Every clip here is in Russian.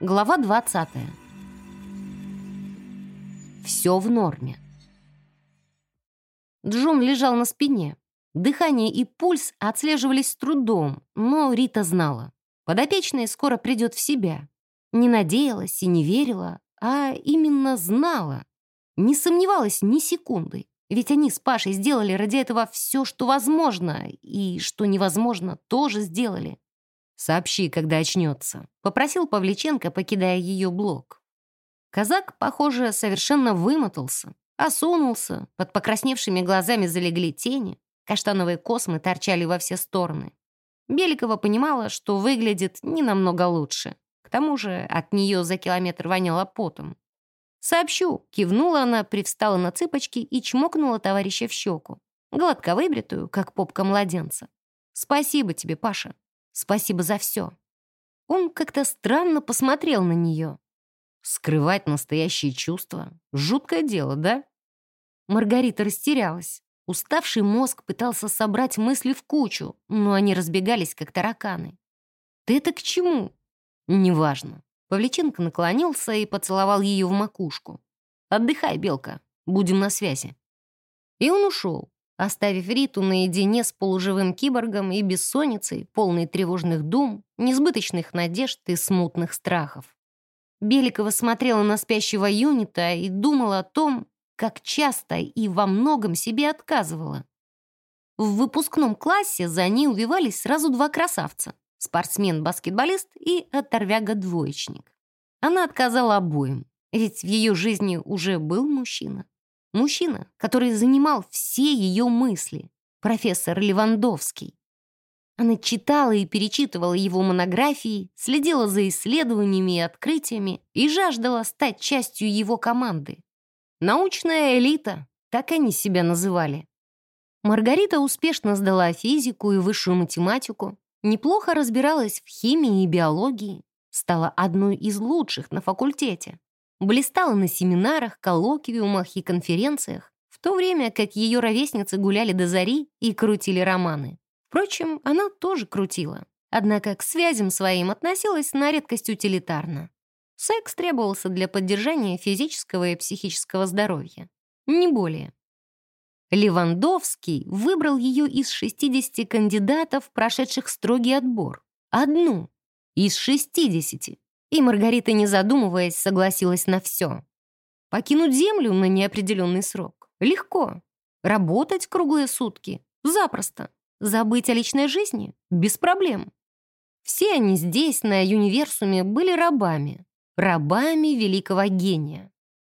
Глава 20. Все в норме. Джум лежал на спине. Дыхание и пульс отслеживались с трудом, но Рита знала. Подопечная скоро придет в себя. Не надеялась и не верила, а именно знала. Не сомневалась ни секунды. Ведь они с Пашей сделали ради этого все, что возможно, и что невозможно, тоже сделали. «Сообщи, когда очнется», — попросил Павличенко, покидая ее блок. Казак, похоже, совершенно вымотался, осунулся, под покрасневшими глазами залегли тени, каштановые космы торчали во все стороны. Беликова понимала, что выглядит не намного лучше. К тому же от нее за километр воняло потом. «Сообщу», — кивнула она, привстала на цыпочки и чмокнула товарища в щеку, гладко выбритую, как попка младенца. «Спасибо тебе, Паша». Спасибо за все». Он как-то странно посмотрел на нее. Скрывать настоящие чувства — жуткое дело, да? Маргарита растерялась. Уставший мозг пытался собрать мысли в кучу, но они разбегались, как тараканы. «Ты это к чему?» «Неважно». Павличенко наклонился и поцеловал ее в макушку. «Отдыхай, Белка, будем на связи». И он ушел, оставив Риту наедине с полуживым киборгом и бессонницей, полной тревожных дум, несбыточных надежд и смутных страхов. Беликова смотрела на спящего юнита и думала о том, как часто и во многом себе отказывала. В выпускном классе за ней увивались сразу два красавца — спортсмен-баскетболист и оторвяга-двоечник. Она отказала обоим, ведь в ее жизни уже был мужчина. Мужчина, который занимал все ее мысли. Профессор Левандовский. Она читала и перечитывала его монографии, следила за исследованиями и открытиями и жаждала стать частью его команды. Научная элита, так они себя называли. Маргарита успешно сдала физику и высшую математику, неплохо разбиралась в химии и биологии, стала одной из лучших на факультете блистала на семинарах, коллоквиумах и конференциях, в то время как ее ровесницы гуляли до зари и крутили романы. Впрочем, она тоже крутила, однако к связям своим относилась на редкость утилитарно. Секс требовался для поддержания физического и психического здоровья. Не более. Левандовский выбрал ее из 60 кандидатов, прошедших строгий отбор. Одну из 60. И Маргарита, не задумываясь, согласилась на все. Покинуть землю на неопределенный срок легко. Работать круглые сутки запросто. Забыть о личной жизни без проблем. Все они здесь, на универсуме, были рабами. Рабами великого гения.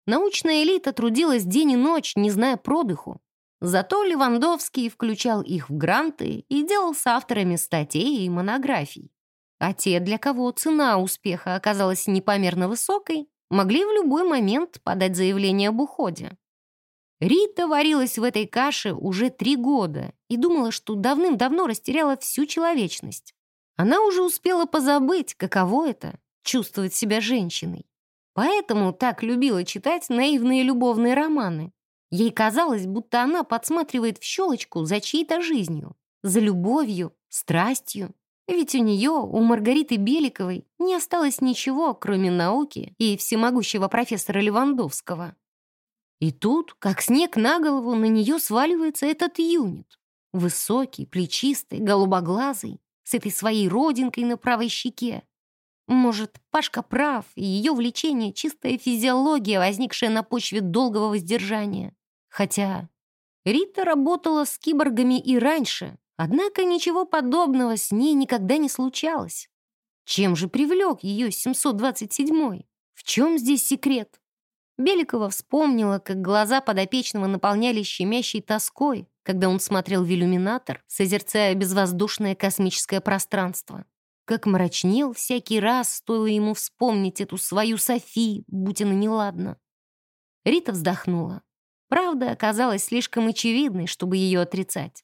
Научная элита трудилась день и ночь, не зная продыху. Зато Левандовский включал их в гранты и делал с авторами статей и монографий. А те, для кого цена успеха оказалась непомерно высокой, могли в любой момент подать заявление об уходе. Рита варилась в этой каше уже три года и думала, что давным-давно растеряла всю человечность. Она уже успела позабыть, каково это — чувствовать себя женщиной. Поэтому так любила читать наивные любовные романы. Ей казалось, будто она подсматривает в щелочку за чьей-то жизнью, за любовью, страстью, ведь у нее, у Маргариты Беликовой, не осталось ничего, кроме науки и всемогущего профессора Левандовского. И тут, как снег на голову, на нее сваливается этот юнит. Высокий, плечистый, голубоглазый, с этой своей родинкой на правой щеке. Может, Пашка прав, и ее влечение — чистая физиология, возникшая на почве долгого воздержания. Хотя Рита работала с киборгами и раньше, Однако ничего подобного с ней никогда не случалось. Чем же привлек ее 727-й? В чем здесь секрет? Беликова вспомнила, как глаза подопечного наполнялись щемящей тоской, когда он смотрел в иллюминатор, созерцая безвоздушное космическое пространство. Как мрачнел всякий раз, стоило ему вспомнить эту свою Софи, будь она неладна. Рита вздохнула. Правда оказалась слишком очевидной, чтобы ее отрицать.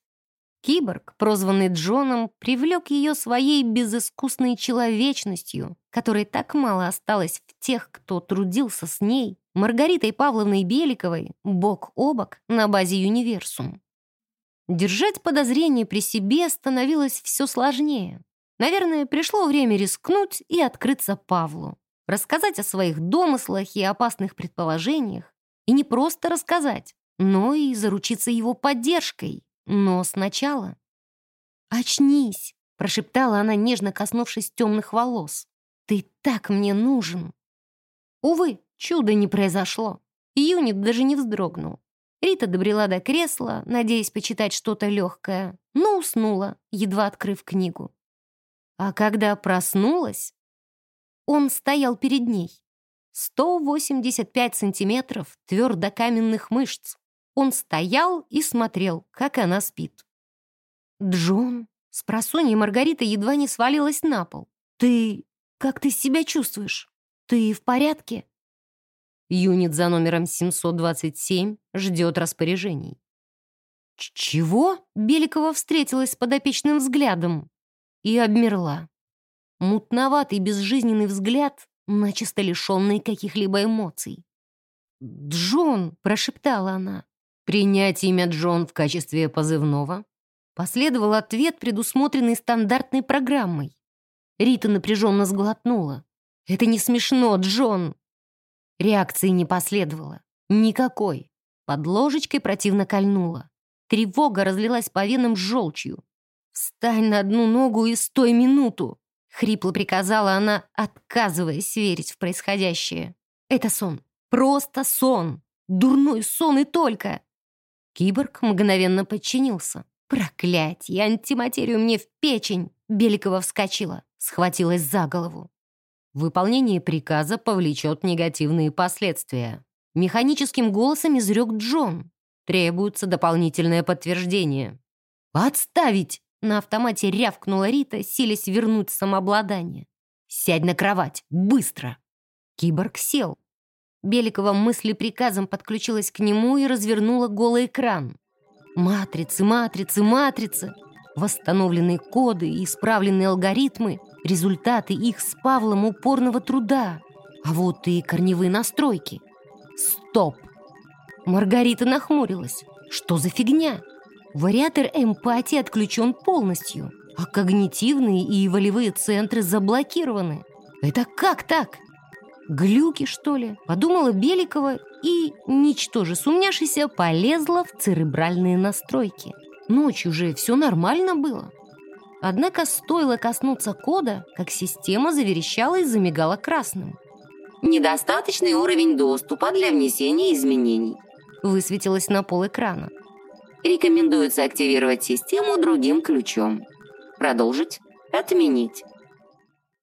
Киборг, прозванный Джоном, привлек ее своей безыскусной человечностью, которой так мало осталось в тех, кто трудился с ней, Маргаритой Павловной Беликовой, бок о бок на базе Универсум. Держать подозрения при себе становилось все сложнее. Наверное, пришло время рискнуть и открыться Павлу. рассказать о своих домыслах и опасных предположениях. И не просто рассказать, но и заручиться его поддержкой. Но сначала... «Очнись!» — прошептала она, нежно коснувшись темных волос. «Ты так мне нужен!» Увы, чудо не произошло. Юнит даже не вздрогнул. Рита добрела до кресла, надеясь почитать что-то легкое, но уснула, едва открыв книгу. А когда проснулась, он стоял перед ней. 185 сантиметров твердокаменных мышц. Он стоял и смотрел, как она спит. «Джон?» С просонья Маргарита едва не свалилась на пол. «Ты... как ты себя чувствуешь? Ты в порядке?» Юнит за номером 727 ждет распоряжений. «Чего?» — Беликова встретилась с подопечным взглядом и обмерла. Мутноватый безжизненный взгляд, начисто лишенный каких-либо эмоций. «Джон!» — прошептала она. «Принять имя Джон в качестве позывного?» Последовал ответ, предусмотренный стандартной программой. Рита напряженно сглотнула. «Это не смешно, Джон!» Реакции не последовало. Никакой. Под ложечкой противно кольнула. Тревога разлилась по венам желчью. «Встань на одну ногу и стой минуту!» Хрипло приказала она, отказываясь верить в происходящее. «Это сон. Просто сон. Дурной сон и только!» Киборг мгновенно подчинился. «Проклятье! Антиматерию мне в печень!» Беликова вскочила, схватилась за голову. Выполнение приказа повлечет негативные последствия. Механическим голосом изрек Джон. Требуется дополнительное подтверждение. «Отставить!» На автомате рявкнула Рита, силясь вернуть самообладание. «Сядь на кровать! Быстро!» Киборг сел. Беликова мысли приказом подключилась к нему и развернула голый экран. Матрицы, матрицы, матрицы. Восстановленные коды и исправленные алгоритмы — результаты их с Павлом упорного труда. А вот и корневые настройки. Стоп! Маргарита нахмурилась. Что за фигня? Вариатор эмпатии отключен полностью, а когнитивные и волевые центры заблокированы. Это как так? Глюки, что ли? Подумала Беликова и, ничтоже сумняшися, полезла в церебральные настройки. Ночью же все нормально было. Однако стоило коснуться кода, как система заверещала и замигала красным. «Недостаточный уровень доступа для внесения изменений», высветилось на пол экрана. «Рекомендуется активировать систему другим ключом. Продолжить? Отменить».